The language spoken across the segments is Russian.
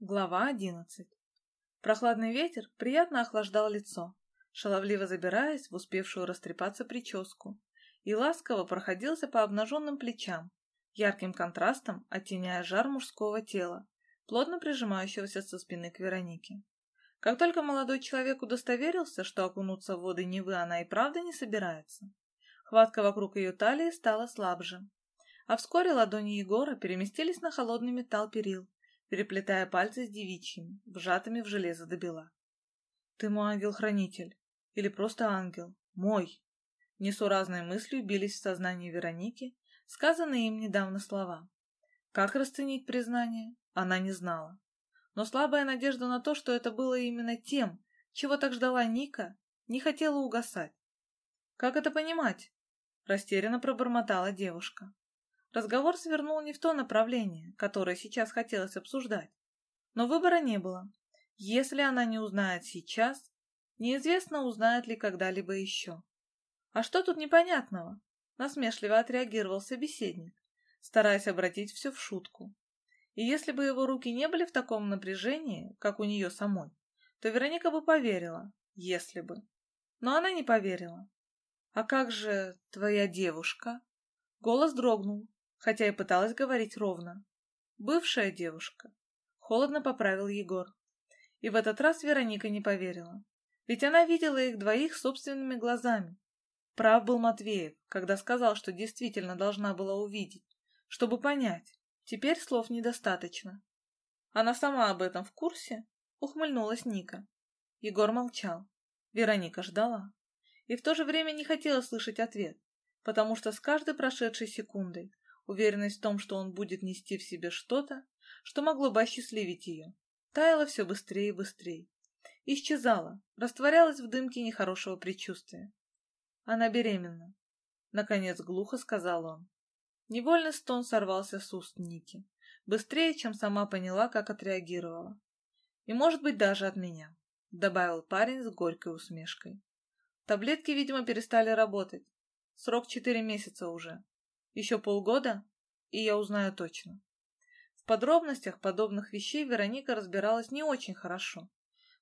Глава одиннадцать. Прохладный ветер приятно охлаждал лицо, шаловливо забираясь в успевшую растрепаться прическу, и ласково проходился по обнаженным плечам, ярким контрастом оттеняя жар мужского тела, плотно прижимающегося со спины к Веронике. Как только молодой человек удостоверился, что окунуться в воды Невы она и правда не собирается, хватка вокруг ее талии стала слабже, а вскоре ладони Егора переместились на холодный металл перил, переплетая пальцы с девичьими, вжатыми в железо до бела. «Ты мой ангел-хранитель. Или просто ангел. Мой!» Несуразной мыслью бились в сознании Вероники сказанные им недавно слова. Как расценить признание, она не знала. Но слабая надежда на то, что это было именно тем, чего так ждала Ника, не хотела угасать. «Как это понимать?» – растерянно пробормотала девушка. Разговор свернул не в то направление, которое сейчас хотелось обсуждать. Но выбора не было. Если она не узнает сейчас, неизвестно, узнает ли когда-либо еще. «А что тут непонятного?» — насмешливо отреагировал собеседник, стараясь обратить все в шутку. И если бы его руки не были в таком напряжении, как у нее самой, то Вероника бы поверила, если бы. Но она не поверила. «А как же твоя девушка?» Голос дрогнул, хотя и пыталась говорить ровно. «Бывшая девушка», — холодно поправил Егор. И в этот раз Вероника не поверила. Ведь она видела их двоих собственными глазами. Прав был Матвеев, когда сказал, что действительно должна была увидеть, чтобы понять. Теперь слов недостаточно. Она сама об этом в курсе? Ухмыльнулась Ника. Егор молчал. Вероника ждала. И в то же время не хотела слышать ответ, потому что с каждой прошедшей секундой Уверенность в том, что он будет нести в себе что-то, что могло бы осчастливить ее, таяла все быстрее и быстрее. Исчезала, растворялась в дымке нехорошего предчувствия. Она беременна. Наконец глухо сказал он. Невольный стон сорвался с уст Ники. Быстрее, чем сама поняла, как отреагировала. И, может быть, даже от меня, добавил парень с горькой усмешкой. Таблетки, видимо, перестали работать. Срок четыре месяца уже. Еще полгода, и я узнаю точно. В подробностях подобных вещей Вероника разбиралась не очень хорошо,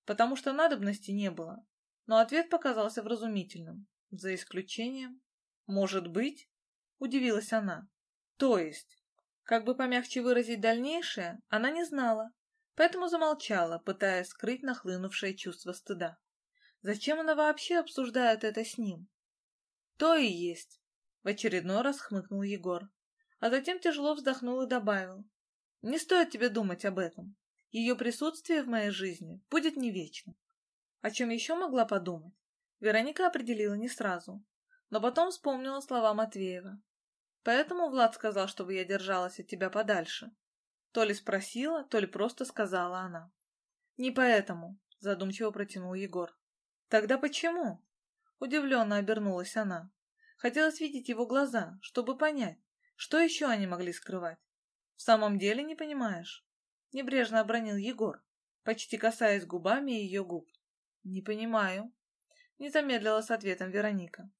потому что надобности не было, но ответ показался вразумительным, за исключением... «Может быть?» — удивилась она. «То есть?» Как бы помягче выразить дальнейшее, она не знала, поэтому замолчала, пытаясь скрыть нахлынувшее чувство стыда. Зачем она вообще обсуждает это с ним? То и есть. В очередной раз хмыкнул Егор, а затем тяжело вздохнул и добавил. Не стоит тебе думать об этом. Ее присутствие в моей жизни будет не вечно. О чем еще могла подумать? Вероника определила не сразу, но потом вспомнила слова Матвеева. Поэтому Влад сказал, чтобы я держалась от тебя подальше. То ли спросила, то ли просто сказала она. Не поэтому, задумчиво протянул Егор. Тогда почему? Удивленно обернулась она. Хотелось видеть его глаза, чтобы понять, что еще они могли скрывать. В самом деле не понимаешь? Небрежно обронил Егор, почти касаясь губами ее губ. Не понимаю. Не замедлила с ответом Вероника.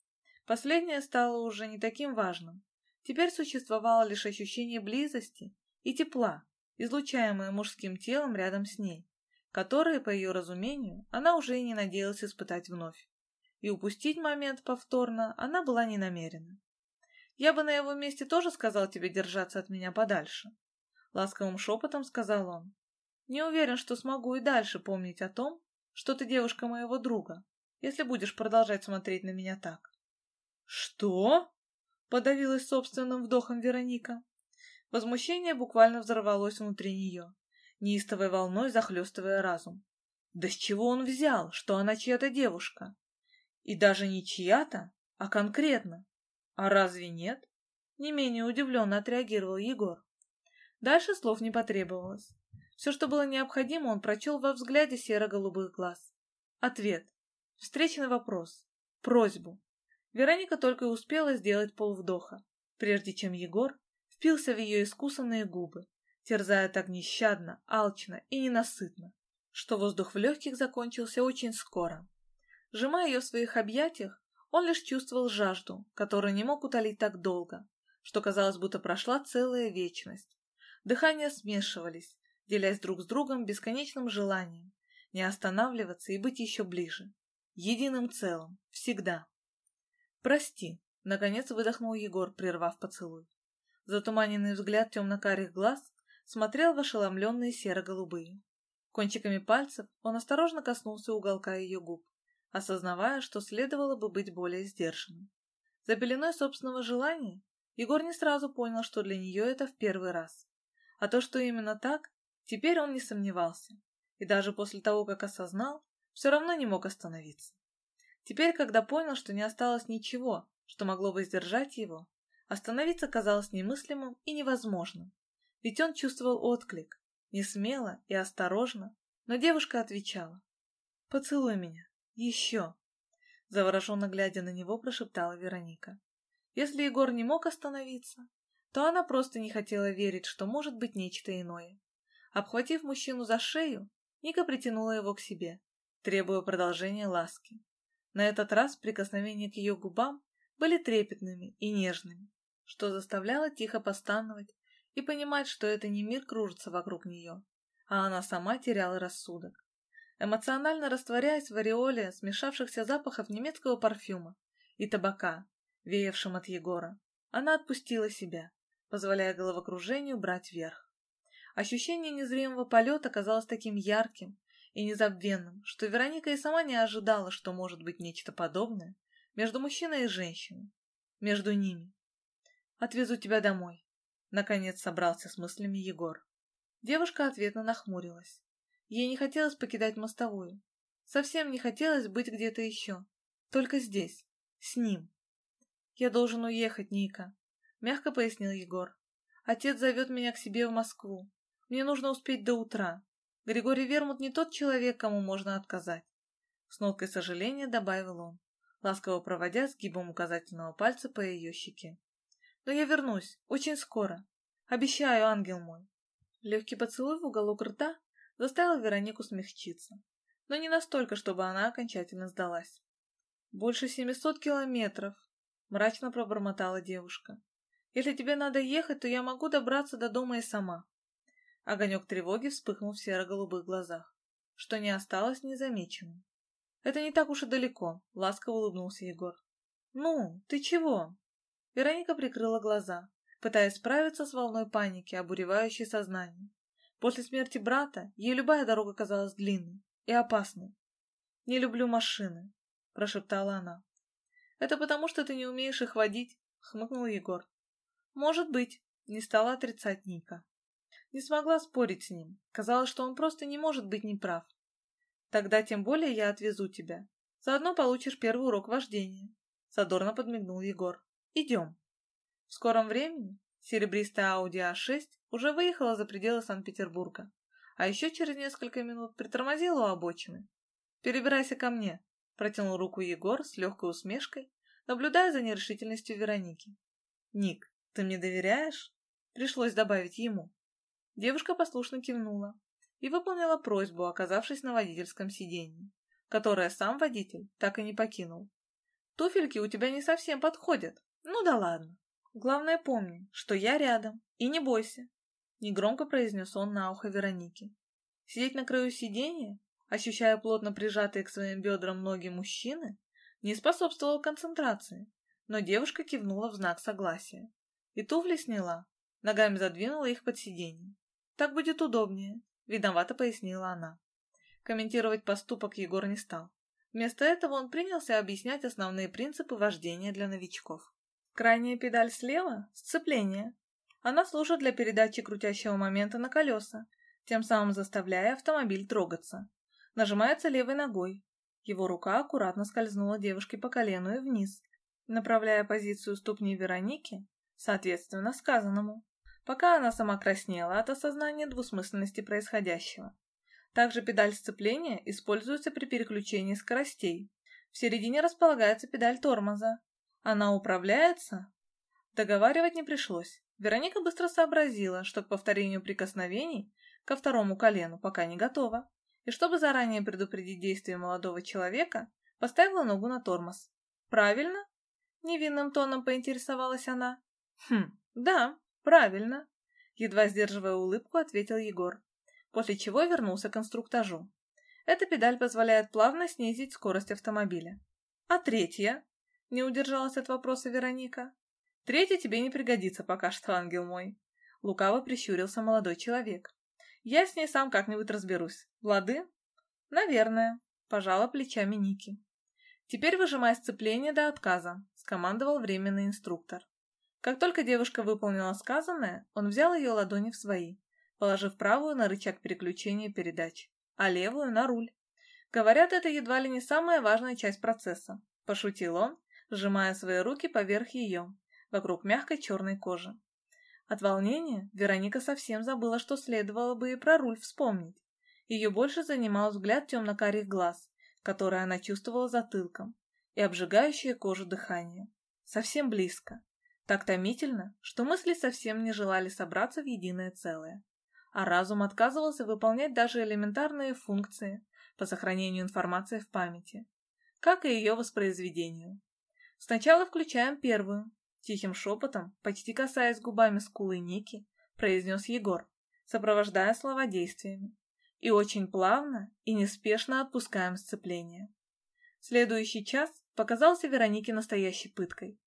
Последнее стало уже не таким важным. Теперь существовало лишь ощущение близости и тепла, излучаемое мужским телом рядом с ней, которые, по ее разумению, она уже и не надеялась испытать вновь и упустить момент повторно она была не намерена. «Я бы на его месте тоже сказал тебе держаться от меня подальше», — ласковым шепотом сказал он. «Не уверен, что смогу и дальше помнить о том, что ты девушка моего друга, если будешь продолжать смотреть на меня так». «Что?» — подавилась собственным вдохом Вероника. Возмущение буквально взорвалось внутри нее, неистовой волной захлестывая разум. Да с чего он взял, что она чья-то девушка? И даже не чья-то, а конкретно. А разве нет? Не менее удивленно отреагировал Егор. Дальше слов не потребовалось. Все, что было необходимо, он прочел во взгляде серо-голубых глаз. Ответ. Встречный вопрос. Просьбу. Вероника только и успела сделать полвдоха, прежде чем Егор впился в ее искусанные губы, терзая так нещадно, алчно и ненасытно, что воздух в легких закончился очень скоро. Сжимая ее в своих объятиях, он лишь чувствовал жажду, которую не мог утолить так долго, что казалось, будто прошла целая вечность. Дыхания смешивались, делясь друг с другом бесконечным желанием не останавливаться и быть еще ближе. Единым целым. Всегда. «Прости», — наконец выдохнул Егор, прервав поцелуй. Затуманенный взгляд темно-карих глаз смотрел в ошеломленные серо-голубые. Кончиками пальцев он осторожно коснулся уголка ее губ, осознавая, что следовало бы быть более сдержанным. За пеленой собственного желания Егор не сразу понял, что для нее это в первый раз. А то, что именно так, теперь он не сомневался. И даже после того, как осознал, все равно не мог остановиться. Теперь, когда понял, что не осталось ничего, что могло бы сдержать его, остановиться казалось немыслимым и невозможным. Ведь он чувствовал отклик, не смело и осторожно, но девушка отвечала. «Поцелуй меня. Еще!» Завороженно глядя на него, прошептала Вероника. Если Егор не мог остановиться, то она просто не хотела верить, что может быть нечто иное. Обхватив мужчину за шею, Ника притянула его к себе, требуя продолжения ласки. На этот раз прикосновения к ее губам были трепетными и нежными, что заставляло тихо постановать и понимать, что это не мир кружится вокруг нее, а она сама теряла рассудок. Эмоционально растворяясь в ореоле смешавшихся запахов немецкого парфюма и табака, веявшим от Егора, она отпустила себя, позволяя головокружению брать верх. Ощущение незримого полета казалось таким ярким и незабвенным, что Вероника и сама не ожидала, что может быть нечто подобное между мужчиной и женщиной, между ними. «Отвезу тебя домой», — наконец собрался с мыслями Егор. Девушка ответно нахмурилась. Ей не хотелось покидать мостовую. Совсем не хотелось быть где-то еще. Только здесь, с ним. «Я должен уехать, Ника», — мягко пояснил Егор. «Отец зовет меня к себе в Москву. Мне нужно успеть до утра. Григорий Вермут не тот человек, кому можно отказать». С ноткой сожаления добавил он, ласково проводя сгибом указательного пальца по ее щеке. «Но я вернусь, очень скоро. Обещаю, ангел мой». Легкий поцелуй в уголок рта заставил Веронику смягчиться, но не настолько, чтобы она окончательно сдалась. «Больше семисот километров», — мрачно пробормотала девушка. «Если тебе надо ехать, то я могу добраться до дома и сама». Огонек тревоги вспыхнул в серо-голубых глазах, что не осталось незамеченным. «Это не так уж и далеко», — ласково улыбнулся Егор. «Ну, ты чего?» Вероника прикрыла глаза, пытаясь справиться с волной паники, обуревающей сознание. После смерти брата ей любая дорога казалась длинной и опасной. «Не люблю машины», — прошептала она. «Это потому, что ты не умеешь их водить», — хмыкнул Егор. «Может быть», — не стала отрицать Ника. Не смогла спорить с ним. Казалось, что он просто не может быть неправ. «Тогда тем более я отвезу тебя. Заодно получишь первый урок вождения», — задорно подмигнул Егор. «Идем». В скором времени серебристая Audi A6 уже выехала за пределы Санкт-Петербурга, а еще через несколько минут притормозила у обочины. «Перебирайся ко мне», Протянул руку Егор с легкой усмешкой, наблюдая за нерешительностью Вероники. «Ник, ты мне доверяешь?» Пришлось добавить ему. Девушка послушно кивнула и выполнила просьбу, оказавшись на водительском сиденье, которое сам водитель так и не покинул. «Туфельки у тебя не совсем подходят. Ну да ладно. Главное помни, что я рядом, и не бойся», — негромко произнес он на ухо Вероники. Сидеть на краю сиденья ощущая плотно прижатые к своим бедрам ноги мужчины, не способствовал концентрации, но девушка кивнула в знак согласия. И туфли сняла, ногами задвинула их под сиденье. «Так будет удобнее», — виновато пояснила она. Комментировать поступок Егор не стал. Вместо этого он принялся объяснять основные принципы вождения для новичков. Крайняя педаль слева — сцепление. Она служит для передачи крутящего момента на колеса, тем самым заставляя автомобиль трогаться нажимается левой ногой. Его рука аккуратно скользнула девушке по колену и вниз, направляя позицию ступни Вероники, соответственно сказанному, пока она сама краснела от осознания двусмысленности происходящего. Также педаль сцепления используется при переключении скоростей. В середине располагается педаль тормоза. Она управляется? Договаривать не пришлось. Вероника быстро сообразила, что к повторению прикосновений ко второму колену пока не готова и чтобы заранее предупредить действия молодого человека, поставила ногу на тормоз. «Правильно?» — невинным тоном поинтересовалась она. «Хм, да, правильно», — едва сдерживая улыбку, ответил Егор. после чего вернулся к инструктажу. Эта педаль позволяет плавно снизить скорость автомобиля. А третья? Не удержалась от вопроса Вероника. Третья тебе не пригодится пока что, ангел мой. Лукаво прищурился молодой человек. Я с ней сам как-нибудь разберусь. Лады? Наверное, пожала плечами Ники. Теперь выжимай сцепление до отказа, скомандовал временный инструктор. Как только девушка выполнила сказанное, он взял ее ладони в свои, положив правую на рычаг переключения передач, а левую на руль. Говорят, это едва ли не самая важная часть процесса, пошутил он, сжимая свои руки поверх ее, вокруг мягкой черной кожи. От волнения Вероника совсем забыла, что следовало бы и про руль вспомнить. Ее больше занимал взгляд темно-карих глаз, который она чувствовала затылком, и обжигающее кожу дыхание. Совсем близко, так томительно, что мысли совсем не желали собраться в единое целое. А разум отказывался выполнять даже элементарные функции по сохранению информации в памяти, как и ее воспроизведению. Сначала включаем первую. Тихим шепотом, почти касаясь губами скулы Ники, произнес Егор, сопровождая слова действиями. И очень плавно и неспешно отпускаем сцепление. Следующий час показался Веронике настоящей пыткой.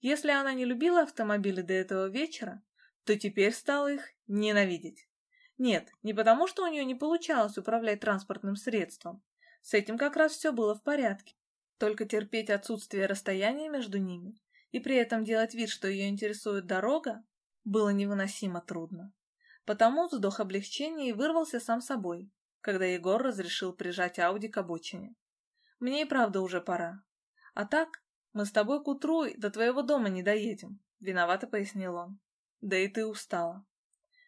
Если она не любила автомобили до этого вечера, то теперь стала их ненавидеть. Нет, не потому, что у нее не получалось управлять транспортным средством. С этим как раз все было в порядке. Только терпеть отсутствие расстояния между ними и при этом делать вид, что ее интересует дорога, было невыносимо трудно. Потому вздох облегчения и вырвался сам собой, когда Егор разрешил прижать Ауди к обочине. Мне и правда уже пора. А так, мы с тобой к утру до твоего дома не доедем, виновато пояснил он. Да и ты устала.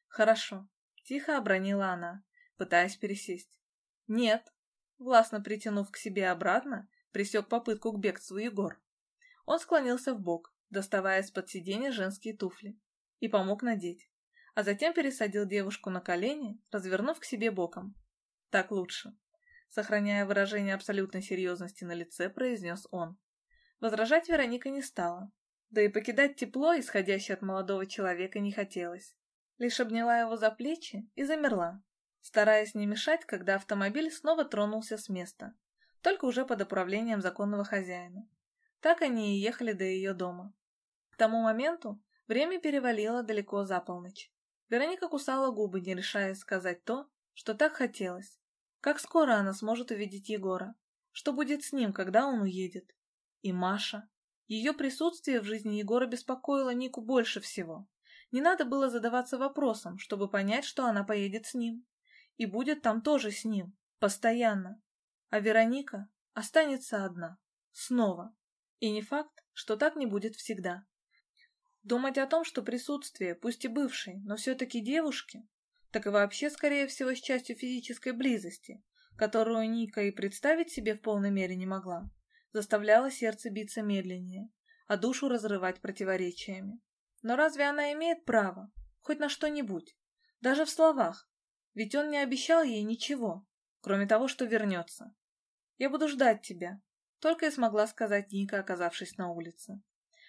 Хорошо, тихо обронила она, пытаясь пересесть. Нет, властно притянув к себе обратно, пресек попытку к бегству Егор. Он склонился в бок, доставая из-под сиденья женские туфли, и помог надеть, а затем пересадил девушку на колени, развернув к себе боком. Так лучше. Сохраняя выражение абсолютной серьезности на лице, произнес он. Возражать Вероника не стала, да и покидать тепло, исходящее от молодого человека, не хотелось. Лишь обняла его за плечи и замерла, стараясь не мешать, когда автомобиль снова тронулся с места, только уже под управлением законного хозяина. Так они и ехали до ее дома. К тому моменту время перевалило далеко за полночь. Вероника кусала губы, не решая сказать то, что так хотелось. Как скоро она сможет увидеть Егора? Что будет с ним, когда он уедет? И Маша. Ее присутствие в жизни Егора беспокоило Нику больше всего. Не надо было задаваться вопросом, чтобы понять, что она поедет с ним. И будет там тоже с ним. Постоянно. А Вероника останется одна. Снова. И не факт, что так не будет всегда. Думать о том, что присутствие, пусть и бывшей, но все-таки девушки, так и вообще, скорее всего, с частью физической близости, которую Ника и представить себе в полной мере не могла, заставляла сердце биться медленнее, а душу разрывать противоречиями. Но разве она имеет право? Хоть на что-нибудь? Даже в словах. Ведь он не обещал ей ничего, кроме того, что вернется. «Я буду ждать тебя», — только и смогла сказать Ника, оказавшись на улице.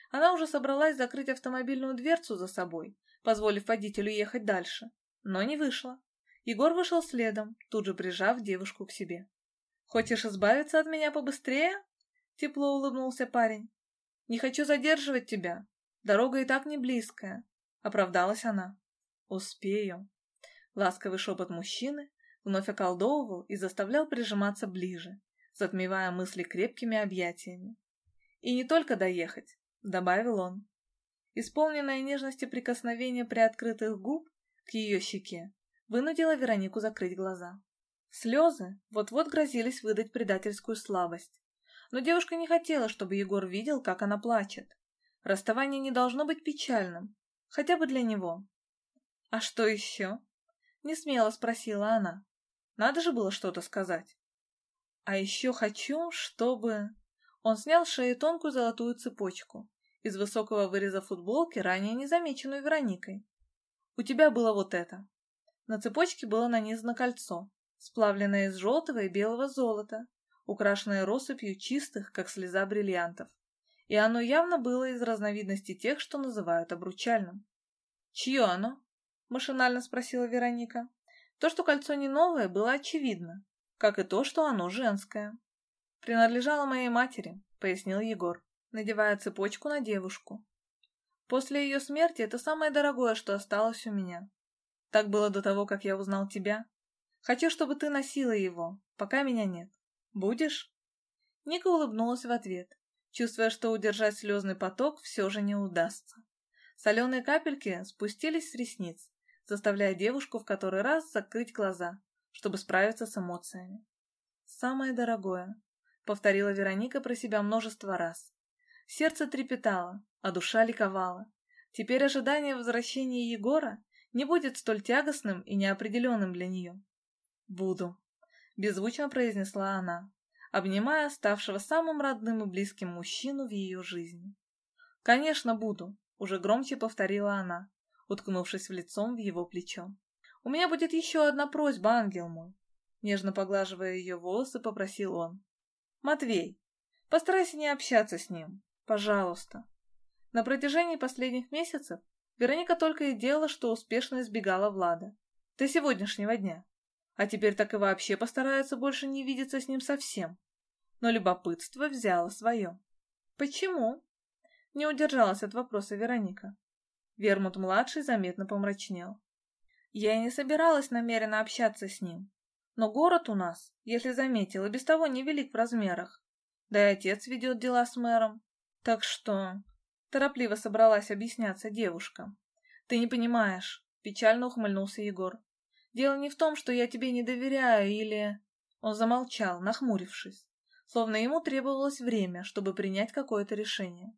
Она уже собралась закрыть автомобильную дверцу за собой, позволив водителю ехать дальше, но не вышла. Егор вышел следом, тут же прижав девушку к себе. «Хочешь избавиться от меня побыстрее?» Тепло улыбнулся парень. «Не хочу задерживать тебя. Дорога и так не близкая», — оправдалась она. «Успею». Ласковый шепот мужчины вновь околдовывал и заставлял прижиматься ближе, затмевая мысли крепкими объятиями. «И не только доехать», — добавил он. Исполненное нежности прикосновение приоткрытых губ к ее щеке вынудило Веронику закрыть глаза. Слезы вот-вот грозились выдать предательскую слабость. Но девушка не хотела, чтобы Егор видел, как она плачет. Расставание не должно быть печальным, хотя бы для него. «А что еще?» — несмело спросила она. Надо же было что-то сказать. «А еще хочу, чтобы...» Он снял с шеи тонкую золотую цепочку из высокого выреза футболки, ранее незамеченную Вероникой. «У тебя было вот это». На цепочке было нанизано кольцо, сплавленное из желтого и белого золота, украшенное россыпью чистых, как слеза бриллиантов. И оно явно было из разновидности тех, что называют обручальным. «Чье оно?» — машинально спросила Вероника. То, что кольцо не новое, было очевидно, как и то, что оно женское. «Принадлежало моей матери», — пояснил Егор, надевая цепочку на девушку. «После ее смерти это самое дорогое, что осталось у меня. Так было до того, как я узнал тебя. Хочу, чтобы ты носила его, пока меня нет. Будешь?» Ника улыбнулась в ответ, чувствуя, что удержать слезный поток все же не удастся. Соленые капельки спустились с ресниц, заставляя девушку в который раз закрыть глаза, чтобы справиться с эмоциями. «Самое дорогое», — повторила Вероника про себя множество раз. Сердце трепетало, а душа ликовала. Теперь ожидание возвращения Егора не будет столь тягостным и неопределенным для нее. «Буду», — беззвучно произнесла она, обнимая ставшего самым родным и близким мужчину в ее жизни. «Конечно, буду», — уже громче повторила она, уткнувшись в лицом в его плечо. «У меня будет еще одна просьба, ангел мой», — нежно поглаживая ее волосы, попросил он. «Матвей, постарайся не общаться с ним, пожалуйста». На протяжении последних месяцев Вероника только и делала, что успешно избегала Влада. До сегодняшнего дня. А теперь так и вообще постарается больше не видеться с ним совсем. Но любопытство взяло свое. «Почему?» Не удержалась от вопроса Вероника. Вермут-младший заметно помрачнел. Я и не собиралась намеренно общаться с ним. Но город у нас, если заметил, и без того невелик в размерах. Да и отец ведет дела с мэром. Так что... Торопливо собралась объясняться девушка. Ты не понимаешь, печально ухмыльнулся Егор. Дело не в том, что я тебе не доверяю или... Он замолчал, нахмурившись, словно ему требовалось время, чтобы принять какое-то решение.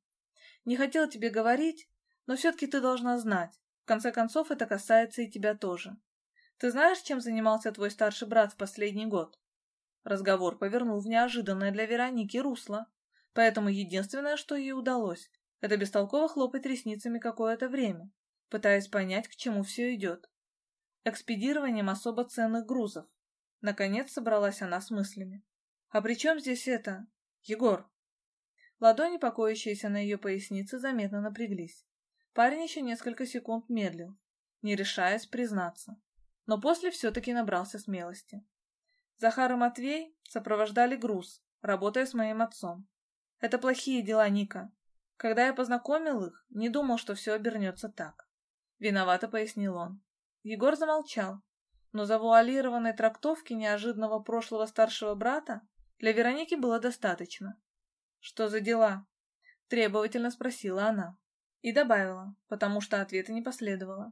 Не хотел тебе говорить, но все-таки ты должна знать. В конце концов, это касается и тебя тоже. Ты знаешь, чем занимался твой старший брат в последний год? Разговор повернул в неожиданное для Вероники русло, поэтому единственное, что ей удалось, это бестолково хлопать ресницами какое-то время, пытаясь понять, к чему все идет. Экспедированием особо ценных грузов. Наконец собралась она с мыслями. «А при чем здесь это? Егор?» Ладони, покоящиеся на ее пояснице, заметно напряглись. Парень еще несколько секунд медлил, не решаясь признаться, но после все-таки набрался смелости. Захар и Матвей сопровождали груз, работая с моим отцом. Это плохие дела Ника. Когда я познакомил их, не думал, что все обернется так. Виновато пояснил он. Егор замолчал, но завуалированной трактовки неожиданного прошлого старшего брата для Вероники было достаточно. «Что за дела?» — требовательно спросила она. И добавила, потому что ответа не последовало.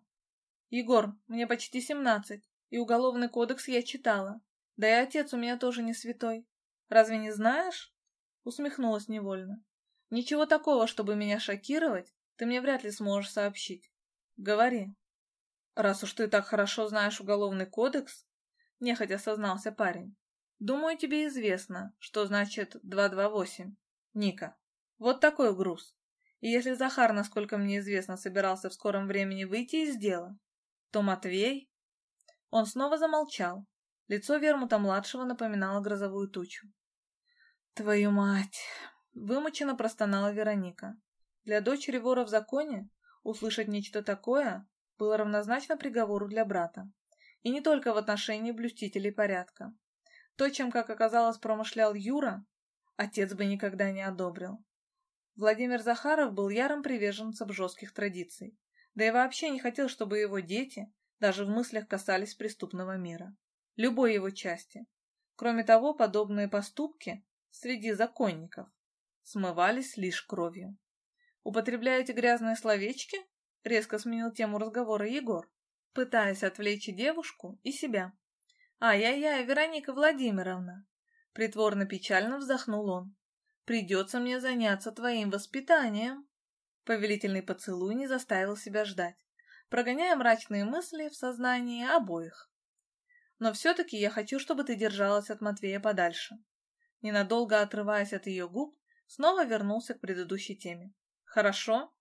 «Егор, мне почти семнадцать, и уголовный кодекс я читала. Да и отец у меня тоже не святой. Разве не знаешь?» Усмехнулась невольно. «Ничего такого, чтобы меня шокировать, ты мне вряд ли сможешь сообщить. Говори». «Раз уж ты так хорошо знаешь уголовный кодекс», — нехотя сознался парень, «думаю, тебе известно, что значит 228. Ника, вот такой груз. И если Захар, насколько мне известно, собирался в скором времени выйти из дела, то Матвей... Он снова замолчал. Лицо Вермута-младшего напоминало грозовую тучу. «Твою мать!» — вымученно простонала Вероника. Для дочери вора в законе услышать нечто такое было равнозначно приговору для брата. И не только в отношении блюстителей порядка. То, чем, как оказалось, промышлял Юра, отец бы никогда не одобрил. Владимир Захаров был ярым приверженцем жестких традиций, да и вообще не хотел, чтобы его дети даже в мыслях касались преступного мира, любой его части. Кроме того, подобные поступки среди законников смывались лишь кровью. «Употребляете грязные словечки?» — резко сменил тему разговора Егор, пытаясь отвлечь девушку и себя. «Ай-яй-яй, Вероника Владимировна!» Притворно-печально вздохнул он. Придется мне заняться твоим воспитанием. Повелительный поцелуй не заставил себя ждать, прогоняя мрачные мысли в сознании обоих. Но все-таки я хочу, чтобы ты держалась от Матвея подальше. Ненадолго отрываясь от ее губ, снова вернулся к предыдущей теме. Хорошо?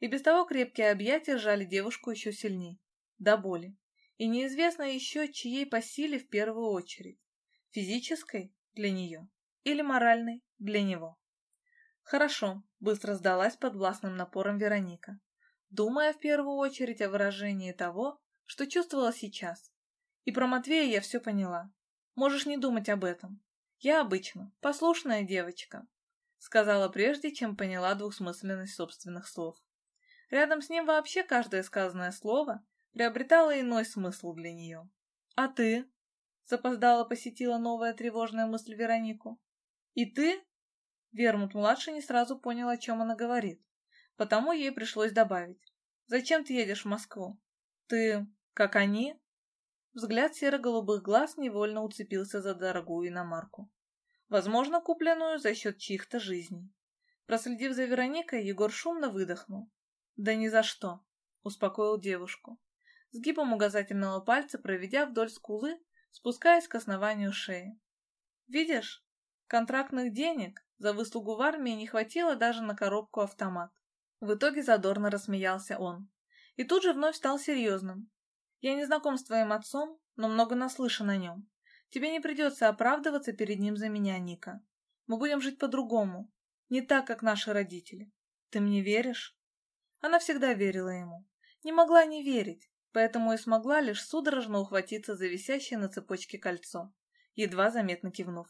И без того крепкие объятия сжали девушку еще сильней, до боли. И неизвестно еще, чьей по силе в первую очередь. Физической для нее или моральной для него. Хорошо, быстро сдалась под властным напором Вероника, думая в первую очередь о выражении того, что чувствовала сейчас. И про Матвея я все поняла. Можешь не думать об этом. Я обычно послушная девочка, сказала прежде, чем поняла двусмысленность собственных слов. Рядом с ним вообще каждое сказанное слово приобретало иной смысл для нее. «А ты?» — запоздало посетила новая тревожная мысль Веронику. «И ты?» Вермут-младший не сразу понял, о чем она говорит, потому ей пришлось добавить. «Зачем ты едешь в Москву? Ты, как они?» Взгляд серо-голубых глаз невольно уцепился за дорогую иномарку. Возможно, купленную за счет чьих-то жизней. Проследив за Вероникой, Егор шумно выдохнул. «Да ни за что!» — успокоил девушку. Сгибом указательного пальца, проведя вдоль скулы, спускаясь к основанию шеи. «Видишь, контрактных денег за выслугу в армии не хватило даже на коробку автомат. В итоге задорно рассмеялся он. И тут же вновь стал серьезным. Я не знаком с твоим отцом, но много наслышан о нем. Тебе не придется оправдываться перед ним за меня, Ника. Мы будем жить по-другому, не так, как наши родители. Ты мне веришь?» Она всегда верила ему. Не могла не верить, поэтому и смогла лишь судорожно ухватиться за висящее на цепочке кольцо, едва заметно кивнув.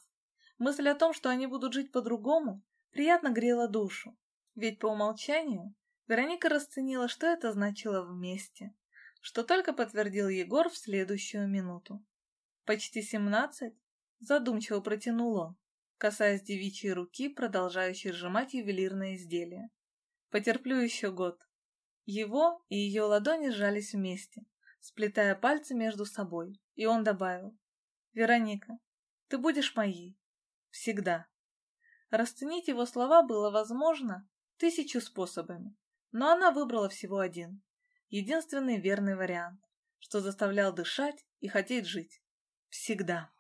Мысль о том, что они будут жить по-другому, приятно грела душу, ведь по умолчанию Вероника расценила, что это значило вместе, что только подтвердил Егор в следующую минуту. «Почти семнадцать?» — задумчиво протянул он, касаясь девичьей руки, продолжающей сжимать ювелирное изделие. «Потерплю еще год». Его и ее ладони сжались вместе, сплетая пальцы между собой, и он добавил. «Вероника, ты будешь моей. Всегда». Расценить его слова было возможно тысячу способами, но она выбрала всего один, единственный верный вариант, что заставлял дышать и хотеть жить. Всегда.